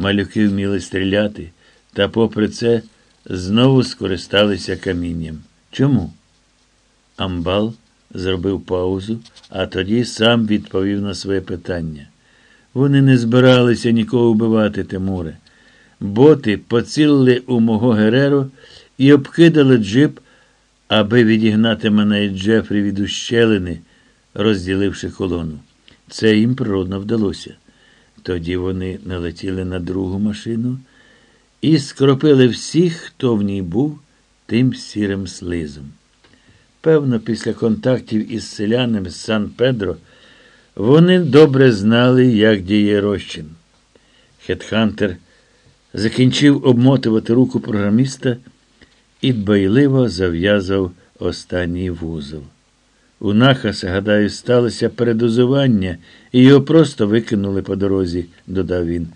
Малюки вміли стріляти, та, попри це, знову скористалися камінням. Чому? Амбал зробив паузу, а тоді сам відповів на своє питання. Вони не збиралися нікого вбивати, Тимуре. Боти поцілили у мого Гереро і обкидали джип, аби відігнати мене і Джефрі від ущелини, розділивши колону. Це їм природно вдалося. Тоді вони налетіли на другу машину і скропили всіх, хто в ній був, тим сірим слизом. Певно, після контактів із селянами з Сан Педро вони добре знали, як діє розчин. Хетхантер закінчив обмотувати руку програміста і дбайливо зав'язав останній вузол. У Нахаса, гадаю, сталося передозування, і його просто викинули по дорозі, додав він.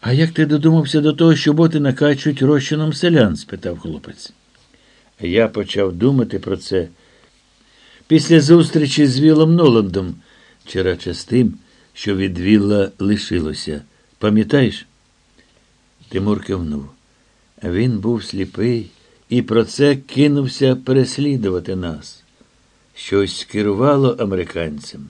А як ти додумався до того, що боти накачують розчином селян? спитав хлопець. Я почав думати про це після зустрічі з Вілом Ноландом, чи радше з тим, що від Вілла лишилося. Пам'ятаєш? Тимур кивнув. Він був сліпий і про це кинувся переслідувати нас. Щось керувало американцям.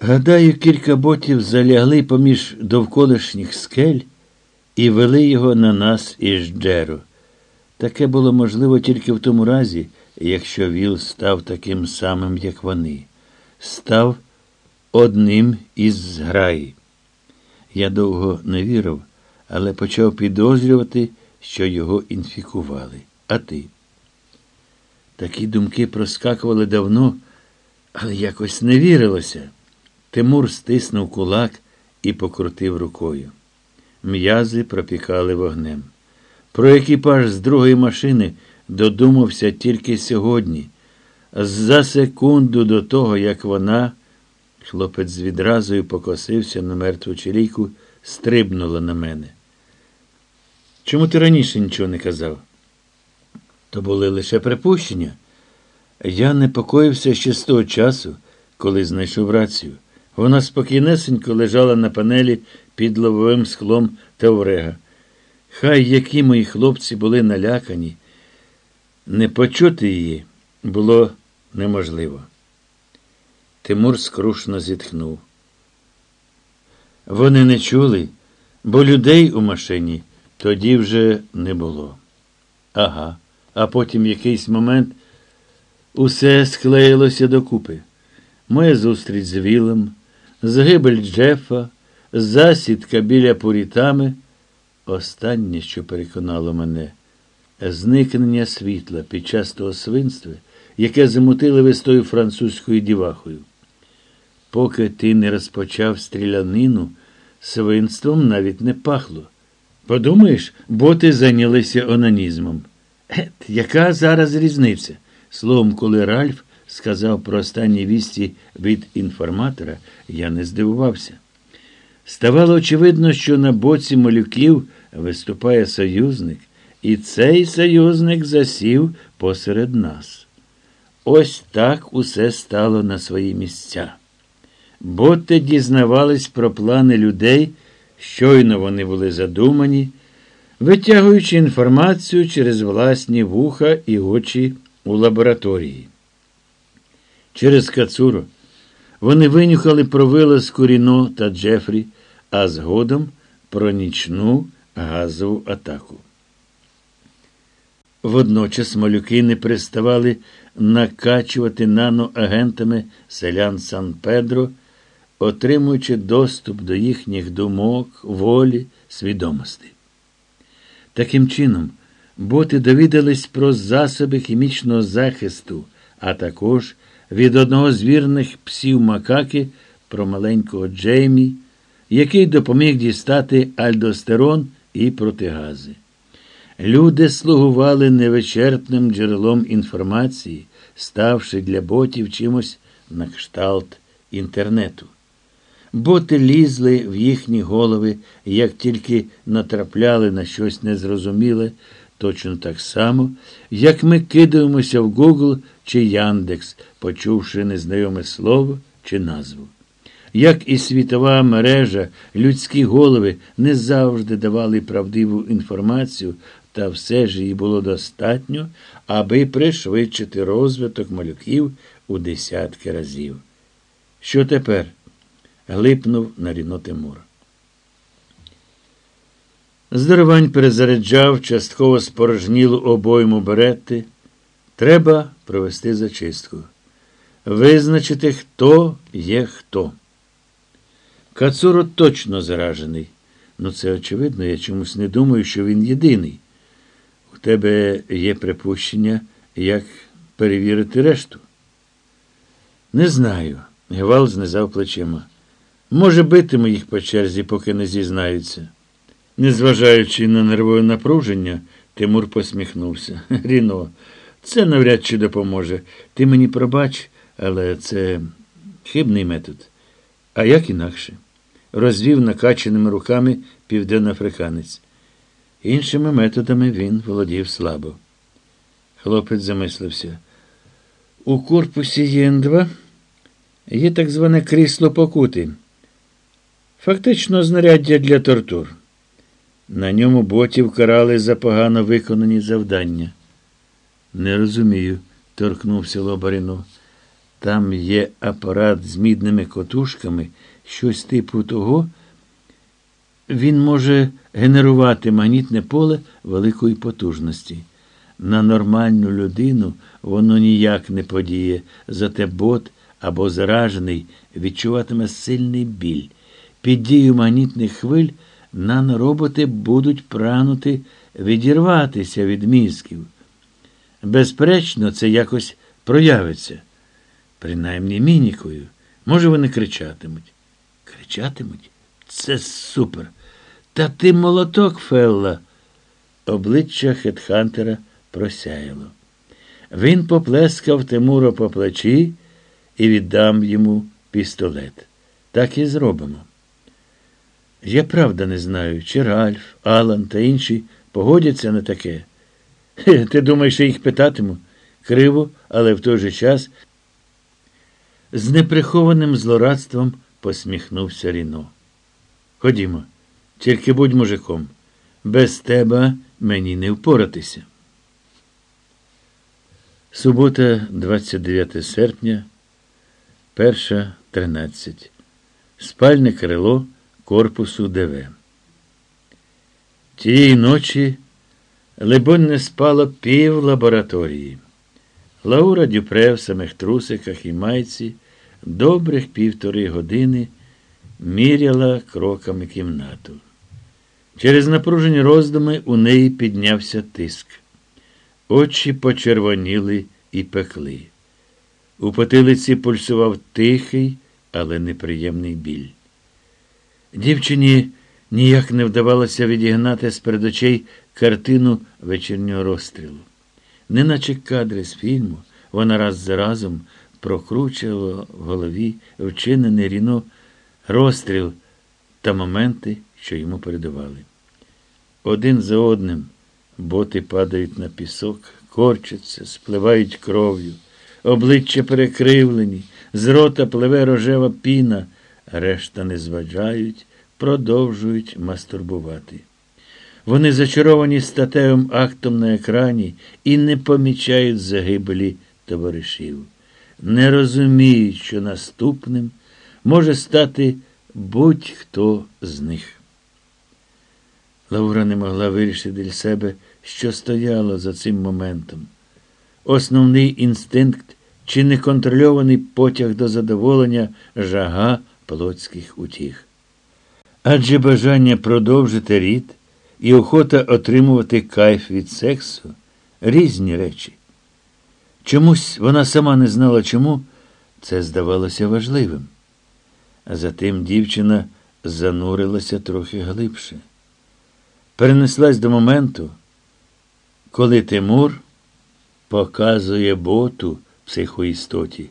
Гадаю, кілька ботів залягли поміж довколишніх скель і вели його на нас із Джеру. Таке було можливо тільки в тому разі, якщо Віл став таким самим, як вони, став одним із зграї. Я довго не вірив, але почав підозрювати, що його інфікували. А ти? Такі думки проскакували давно, але якось не вірилося. Тимур стиснув кулак і покрутив рукою. М'язи пропікали вогнем. Про екіпаж з другої машини додумався тільки сьогодні. За секунду до того, як вона, хлопець з відразою покосився на мертву чолійку, стрибнула на мене. Чому ти раніше нічого не казав? То були лише припущення. Я непокоївся ще з того часу, коли знайшов рацію. Вона спокійнесенько лежала на панелі під лобовим склом Таврега. Хай які мої хлопці були налякані, не почути її було неможливо. Тимур скрушно зітхнув. Вони не чули, бо людей у машині тоді вже не було. Ага, а потім в якийсь момент усе склеїлося докупи. Моя зустріч з Вілом, загибель Джефа, засідка біля пурітами. Останнє, що переконало мене, зникнення світла під час того свинства, яке замутили ви з тою французькою дівахою. Поки ти не розпочав стрілянину, свинством навіть не пахло. Подумаєш, боти зайнялися онанізмом. Ет, яка зараз різниця? Словом, коли Ральф сказав про останні вісті від інформатора, я не здивувався. Ставало очевидно, що на боці малюків виступає союзник, і цей союзник засів посеред нас. Ось так усе стало на свої місця. Боти дізнавались про плани людей, щойно вони були задумані, витягуючи інформацію через власні вуха і очі у лабораторії. Через Кацуро вони винюхали про вилазку Ріно та Джефрі, а згодом про нічну газову атаку. Водночас малюки не переставали накачувати наноагентами селян Сан Педро, отримуючи доступ до їхніх думок, волі, свідомості. Таким чином, боти довідались про засоби хімічного захисту, а також від одного з вірних псів макаки про маленького Джеймі, який допоміг дістати альдостерон і протигази. Люди слугували невичерпним джерелом інформації, ставши для ботів чимось на кшталт інтернету. Боти лізли в їхні голови, як тільки натрапляли на щось незрозуміле, точно так само, як ми кидаємося в Google чи Яндекс, почувши незнайоме слово чи назву. Як і світова мережа, людські голови не завжди давали правдиву інформацію, та все ж її було достатньо, аби пришвидшити розвиток малюків у десятки разів. Що тепер? Глипнув на ріно Тимур. Здоровань перезаряджав частково спорожнілу обойму берети. Треба провести зачистку. Визначити, хто є хто. Кацуро точно заражений. Ну, це очевидно, я чомусь не думаю, що він єдиний. У тебе є припущення, як перевірити решту? Не знаю. Гевал знизав плечима. Може, битиму їх по черзі, поки не зізнаються. Незважаючи на нервове напруження, Тимур посміхнувся. Ріно, це навряд чи допоможе. Ти мені пробач, але це хибний метод. А як інакше? розвів накаченими руками південноафриканець. Іншими методами він володів слабо. Хлопець замислився. У корпусі ЄН2 є так зване крісло покути. Фактично знаряддя для тортур. На ньому ботів карали за погано виконані завдання. Не розумію, торкнувся Лобаріно. Там є апарат з мідними котушками, щось типу того. Він може генерувати магнітне поле великої потужності. На нормальну людину воно ніяк не подіє, зате бот або заражений відчуватиме сильний біль. Під дією магнітних хвиль нанороботи будуть прагнути відірватися від мізків. Безперечно, це якось проявиться, принаймні мінікою. Може, вони кричатимуть. Кричатимуть? Це супер. Та ти молоток, Фелла. Обличчя Хетхантера просяяло. Він поплескав Тимура по плечі і віддам йому пістолет. Так і зробимо. Я правда не знаю, чи Ральф, Алан та інші погодяться на таке. Ти думаєш, я їх питатиму? Криво, але в той же час з неприхованим злорадством посміхнувся Ріно. Ходімо, тільки будь мужиком. Без тебе мені не впоратися. Субота, 29 серпня, перша 13. Спальне крило корпусу ДВ. Тієї ночі, либонь, не спало пів лабораторії. Лаура Дюпре в самих трусиках і майці добрих півтори години міряла кроками кімнату. Через напружені роздуми у неї піднявся тиск. Очі почервоніли і пекли. У потилиці пульсував тихий, але неприємний біль. Дівчині ніяк не вдавалося відігнати з перед очей картину вечірнього розстрілу. Неначе кадри з фільму, вона раз за разом прокручувала в голові вчинений ріно розстріл та моменти, що йому передавали. Один за одним боти падають на пісок, корчаться, спливають кров'ю, обличчя перекривлені, з рота пливе рожева піна, решта не зваджають, продовжують мастурбувати. Вони зачаровані статевим актом на екрані і не помічають загибелі товаришів не розуміють, що наступним може стати будь-хто з них. Лаура не могла вирішити для себе, що стояло за цим моментом. Основний інстинкт чи неконтрольований потяг до задоволення жага плотських утіх. Адже бажання продовжити рід і охота отримувати кайф від сексу різні речі. Чомусь вона сама не знала чому, це здавалося важливим. А затим дівчина занурилася трохи глибше. Перенеслась до моменту, коли Тимур показує боту психоістоті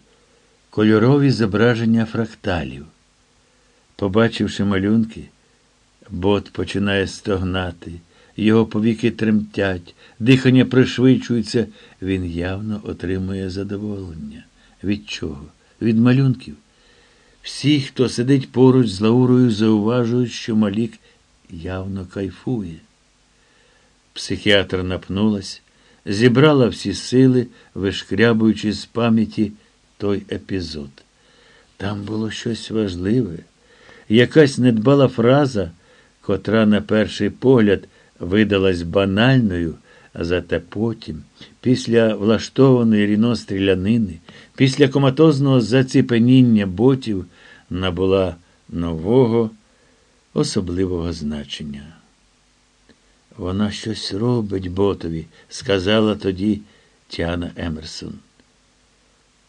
кольорові зображення фракталів. Побачивши малюнки, бот починає стогнати. Його повіки тремтять, дихання пришвидшується, він явно отримує задоволення. Від чого? Від малюнків. Всі, хто сидить поруч з Лаурою, зауважують, що Малік явно кайфує. Психіатр напнулась, зібрала всі сили, вишкрябуючи з пам'яті той епізод. Там було щось важливе, якась недбала фраза, котра, на перший погляд, видалась банальною, а зате потім, після влаштованої ріно стрілянини, після коматозного заціпеніння ботів, набула нового, особливого значення. Вона щось робить ботові, сказала тоді Тіана Емерсон.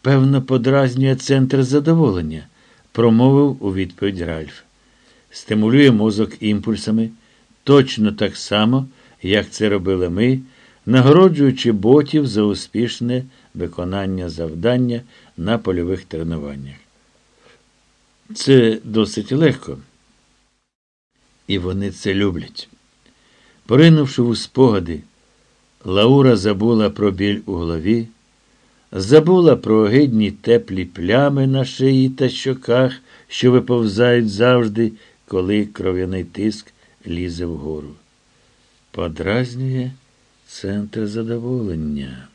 Певно, подразнює центр задоволення, промовив у відповідь Ральф. Стимулює мозок імпульсами точно так само, як це робили ми, нагороджуючи ботів за успішне виконання завдання на польових тренуваннях. Це досить легко. І вони це люблять. Поринувши у спогади, Лаура забула про біль у голові, забула про огидні теплі плями на шиї та щоках, що виповзають завжди, коли кров'яний тиск лізе вгору. Подразнює центр задоволення.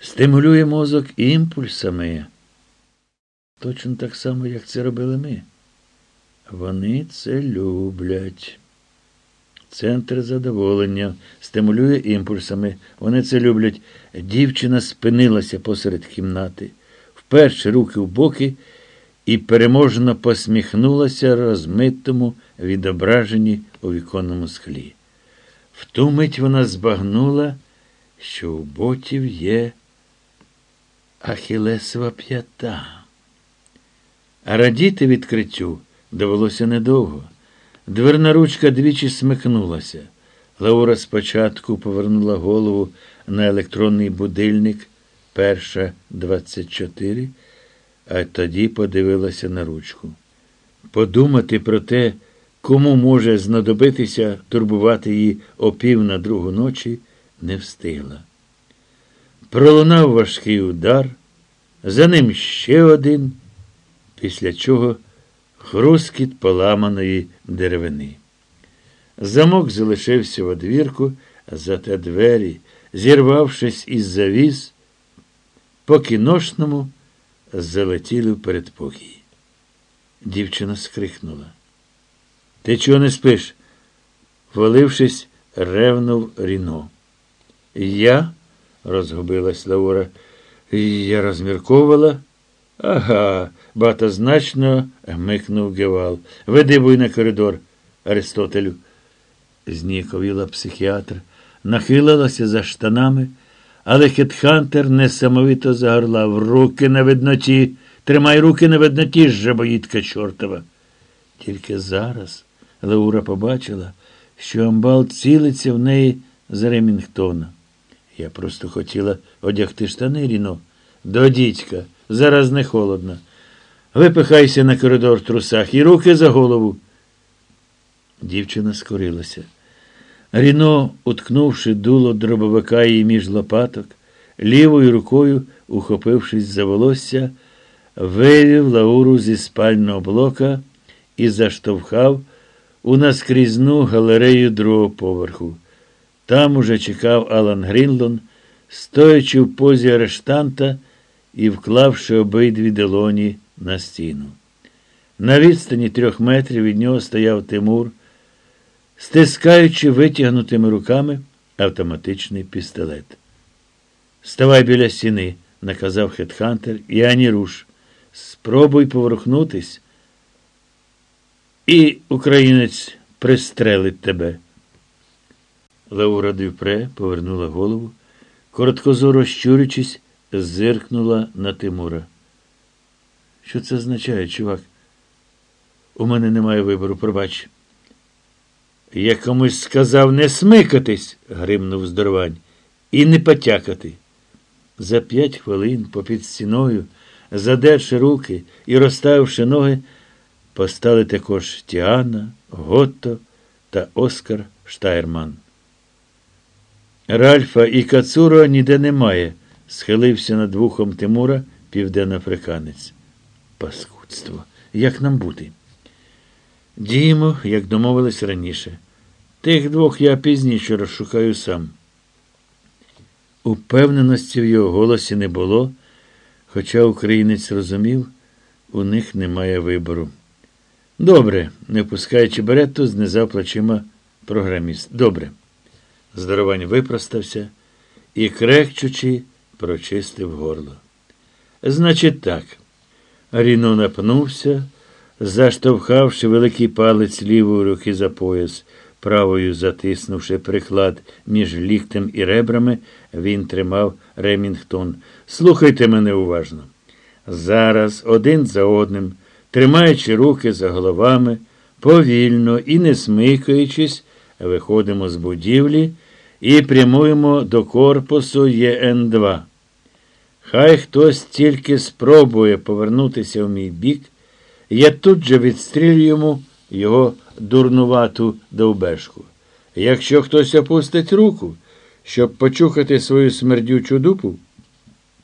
Стимулює мозок імпульсами. Точно так само, як це робили ми. Вони це люблять. Центр задоволення, стимулює імпульсами. Вони це люблять. Дівчина спинилася посеред кімнати, вперше руки в боки і переможно посміхнулася розмитому відображенні у віконному склі. В ту мить вона збагнула, що у ботів є ахілесова п'ята. А радіти відкриттю довелося недовго. Дверна ручка двічі смикнулася. Лаура спочатку повернула голову на електронний будильник перша 24, а тоді подивилася на ручку. Подумати про те, кому може знадобитися турбувати її о пів на другу ночі, не встигла. Пролунав важкий удар, за ним ще один, після чого хрускіт поламаної деревини. Замок залишився в одвірку, зате двері, зірвавшись із завіс, по кіношному залетіли в передпокій. Дівчина скрикнула. Ти чого не спиш? Валившись, ревнув Ріно. Я, розгубилась Лаура, я розмірковувала. Ага, багатозначно гмикнув Гевал. Веди буй на коридор, Аристотелю. Зніковіла психіатр, нахилилася за штанами, але Хетхантер несамовито загорлав. Руки на видноті, тримай руки на видноті, жабоїтка чортова. Тільки зараз Лаура побачила, що амбал цілиться в неї з Ремінгтона. Я просто хотіла одягти штани, Ріно, до дідька. Зараз не холодно. Випихайся на коридор в трусах і руки за голову. Дівчина скорилася. Ріно, уткнувши дуло дробовика її між лопаток, лівою рукою, ухопившись за волосся, вивів Лауру зі спального блока і заштовхав у наскрізну галерею другого поверху. Там уже чекав Алан Грінлон, стоячи в позі арештанта і вклавши обидві долоні на стіну. На відстані трьох метрів від нього стояв Тимур, стискаючи витягнутими руками автоматичний пістолет. Ставай біля стіни, наказав Хетхантер, і ані руш. Спробуй поворухнутись, і українець пристрелить тебе. Лаура Дюпре повернула голову, короткозоро щурячись, зиркнула на Тимура. Що це означає, чувак? У мене немає вибору, пробач. Я комусь сказав не смикатись, гримнув здоровань, і не потякати. За п'ять хвилин попід стіною, задерши руки і розставивши ноги, постали також Тіана, Готто та Оскар Штайрман. Ральфа і Кацуро ніде немає, схилився над вухом Тимура південноафриканець. Паскуд. Ство. Як нам бути? Діємо, як домовились раніше. Тих двох я пізніше розшукаю сам. Упевненості в його голосі не було, хоча українець розумів, у них немає вибору. Добре, не пускаючи берету, знизав плечима програміст. Добре. Здоровань випростався і, крекчучи, прочистив горло. Значить, так. Ріно напнувся, заштовхавши великий палець лівої руки за пояс, правою затиснувши приклад між ліктем і ребрами, він тримав Ремінгтон. Слухайте мене уважно. Зараз один за одним, тримаючи руки за головами, повільно і не смикаючись, виходимо з будівлі і прямуємо до корпусу ЄН2. Хай хтось тільки спробує повернутися в мій бік, я тут же відстрілю йому його дурнувату довбешку. Якщо хтось опустить руку, щоб почухати свою смердючу дупу,